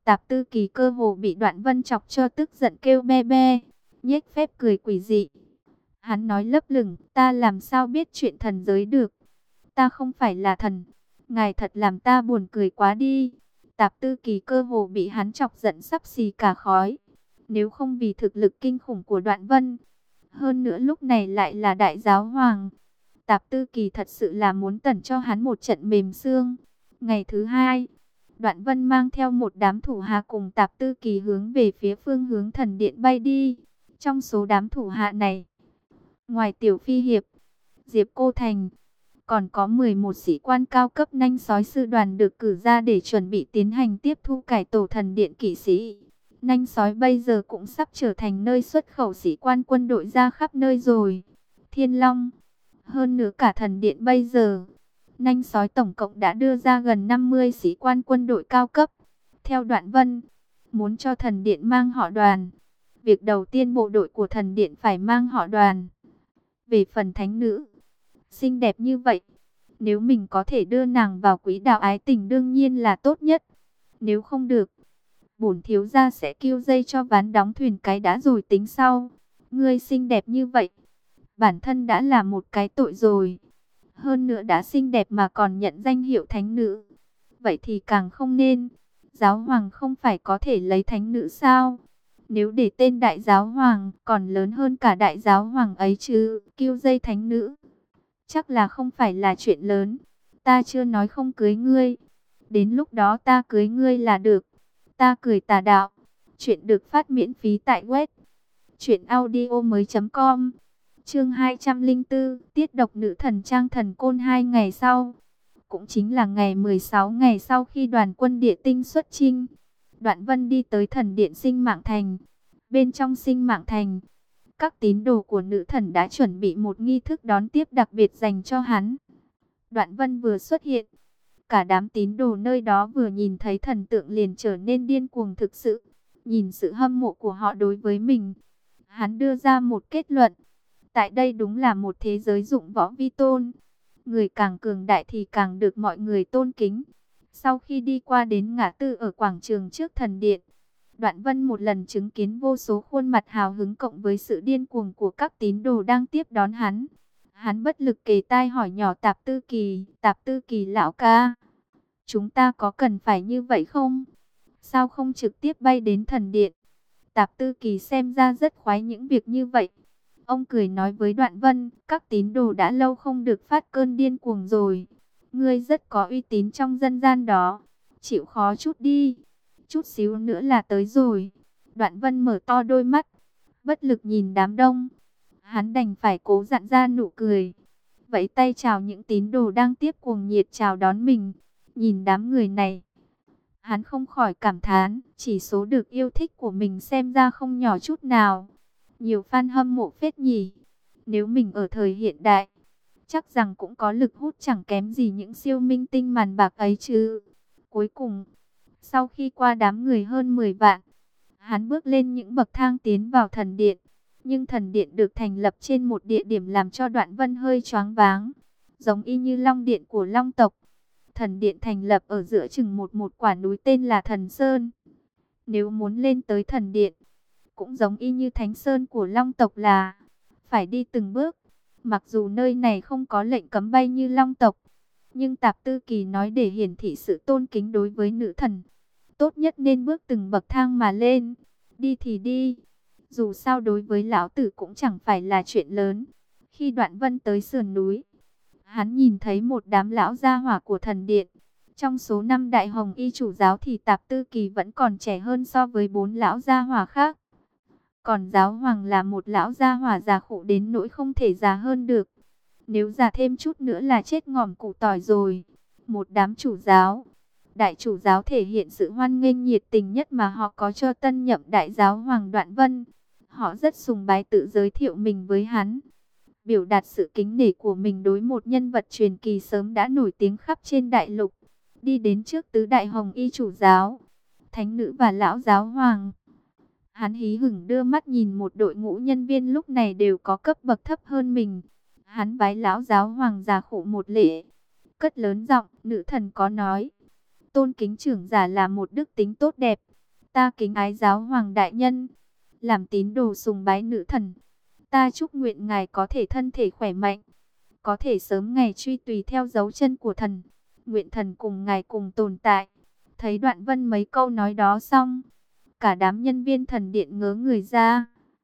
Tạp tư kỳ cơ hồ bị đoạn vân chọc cho tức giận kêu be be. Nhếch phép cười quỷ dị. Hắn nói lấp lửng, ta làm sao biết chuyện thần giới được. Ta không phải là thần. Ngài thật làm ta buồn cười quá đi. Tạp tư kỳ cơ hồ bị hắn chọc giận sắp xì cả khói. Nếu không vì thực lực kinh khủng của đoạn vân. Hơn nữa lúc này lại là đại giáo hoàng. Tạp tư kỳ thật sự là muốn tẩn cho hắn một trận mềm xương. Ngày thứ hai, đoạn vân mang theo một đám thủ hạ cùng tạp tư kỳ hướng về phía phương hướng thần điện bay đi. Trong số đám thủ hạ này, ngoài tiểu phi hiệp, Diệp Cô Thành, còn có 11 sĩ quan cao cấp nhanh sói sư đoàn được cử ra để chuẩn bị tiến hành tiếp thu cải tổ thần điện kỵ sĩ. Nhanh sói bây giờ cũng sắp trở thành nơi xuất khẩu sĩ quan quân đội ra khắp nơi rồi. Thiên Long, hơn nữa cả thần điện bây giờ, nhanh sói tổng cộng đã đưa ra gần 50 sĩ quan quân đội cao cấp. Theo đoạn vân, muốn cho thần điện mang họ đoàn. Việc đầu tiên bộ đội của thần điện phải mang họ đoàn. Về phần thánh nữ, xinh đẹp như vậy, nếu mình có thể đưa nàng vào quỹ đạo ái tình đương nhiên là tốt nhất. Nếu không được, bổn thiếu gia sẽ kêu dây cho ván đóng thuyền cái đã rồi tính sau. Ngươi xinh đẹp như vậy, bản thân đã là một cái tội rồi. Hơn nữa đã xinh đẹp mà còn nhận danh hiệu thánh nữ. Vậy thì càng không nên. Giáo hoàng không phải có thể lấy thánh nữ sao? Nếu để tên đại giáo hoàng còn lớn hơn cả đại giáo hoàng ấy chứ, kêu dây thánh nữ. Chắc là không phải là chuyện lớn. Ta chưa nói không cưới ngươi. Đến lúc đó ta cưới ngươi là được. Ta cười tà đạo. Chuyện được phát miễn phí tại web. Chuyện audio mới com. Chương 204, tiết độc nữ thần trang thần côn hai ngày sau. Cũng chính là ngày 16 ngày sau khi đoàn quân địa tinh xuất chinh. Đoạn vân đi tới thần điện sinh mạng thành. Bên trong sinh mạng thành, các tín đồ của nữ thần đã chuẩn bị một nghi thức đón tiếp đặc biệt dành cho hắn. Đoạn vân vừa xuất hiện, cả đám tín đồ nơi đó vừa nhìn thấy thần tượng liền trở nên điên cuồng thực sự. Nhìn sự hâm mộ của họ đối với mình, hắn đưa ra một kết luận. Tại đây đúng là một thế giới dụng võ vi tôn. Người càng cường đại thì càng được mọi người tôn kính. Sau khi đi qua đến ngã tư ở quảng trường trước thần điện, Đoạn Vân một lần chứng kiến vô số khuôn mặt hào hứng cộng với sự điên cuồng của các tín đồ đang tiếp đón hắn. Hắn bất lực kề tai hỏi nhỏ Tạp Tư Kỳ, Tạp Tư Kỳ lão ca. Chúng ta có cần phải như vậy không? Sao không trực tiếp bay đến thần điện? Tạp Tư Kỳ xem ra rất khoái những việc như vậy. Ông cười nói với Đoạn Vân, các tín đồ đã lâu không được phát cơn điên cuồng rồi. Ngươi rất có uy tín trong dân gian đó. Chịu khó chút đi chút xíu nữa là tới rồi. Đoạn vân mở to đôi mắt, bất lực nhìn đám đông. Hắn đành phải cố dặn ra nụ cười. Vẫy tay chào những tín đồ đang tiếp cuồng nhiệt chào đón mình. Nhìn đám người này, hắn không khỏi cảm thán, chỉ số được yêu thích của mình xem ra không nhỏ chút nào. Nhiều fan hâm mộ phết nhỉ. Nếu mình ở thời hiện đại, chắc rằng cũng có lực hút chẳng kém gì những siêu minh tinh màn bạc ấy chứ. Cuối cùng, sau khi qua đám người hơn 10 vạn, Hắn bước lên những bậc thang tiến vào thần điện. Nhưng thần điện được thành lập trên một địa điểm làm cho đoạn vân hơi choáng váng. Giống y như long điện của long tộc. Thần điện thành lập ở giữa chừng một một quả núi tên là Thần Sơn. Nếu muốn lên tới thần điện, cũng giống y như Thánh Sơn của long tộc là phải đi từng bước. Mặc dù nơi này không có lệnh cấm bay như long tộc, nhưng Tạp Tư Kỳ nói để hiển thị sự tôn kính đối với nữ thần. Tốt nhất nên bước từng bậc thang mà lên. Đi thì đi. Dù sao đối với lão tử cũng chẳng phải là chuyện lớn. Khi đoạn vân tới sườn núi, hắn nhìn thấy một đám lão gia hỏa của thần điện. Trong số năm đại hồng y chủ giáo thì Tạp Tư Kỳ vẫn còn trẻ hơn so với bốn lão gia hỏa khác. Còn giáo hoàng là một lão gia hỏa già khổ đến nỗi không thể già hơn được. Nếu già thêm chút nữa là chết ngòm củ tỏi rồi. Một đám chủ giáo. Đại chủ giáo thể hiện sự hoan nghênh nhiệt tình nhất mà họ có cho tân nhậm đại giáo hoàng Đoạn Vân. Họ rất sùng bái tự giới thiệu mình với hắn. Biểu đạt sự kính nể của mình đối một nhân vật truyền kỳ sớm đã nổi tiếng khắp trên đại lục. Đi đến trước tứ đại hồng y chủ giáo, thánh nữ và lão giáo hoàng. Hắn hí hửng đưa mắt nhìn một đội ngũ nhân viên lúc này đều có cấp bậc thấp hơn mình. Hắn bái lão giáo hoàng già khổ một lễ. Cất lớn giọng, nữ thần có nói. Tôn kính trưởng giả là một đức tính tốt đẹp. Ta kính ái giáo hoàng đại nhân. Làm tín đồ sùng bái nữ thần. Ta chúc nguyện ngài có thể thân thể khỏe mạnh. Có thể sớm ngày truy tùy theo dấu chân của thần. Nguyện thần cùng ngài cùng tồn tại. Thấy đoạn vân mấy câu nói đó xong. Cả đám nhân viên thần điện ngớ người ra.